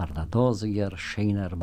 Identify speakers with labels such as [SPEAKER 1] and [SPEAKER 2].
[SPEAKER 1] par da dozë gjerë shenër.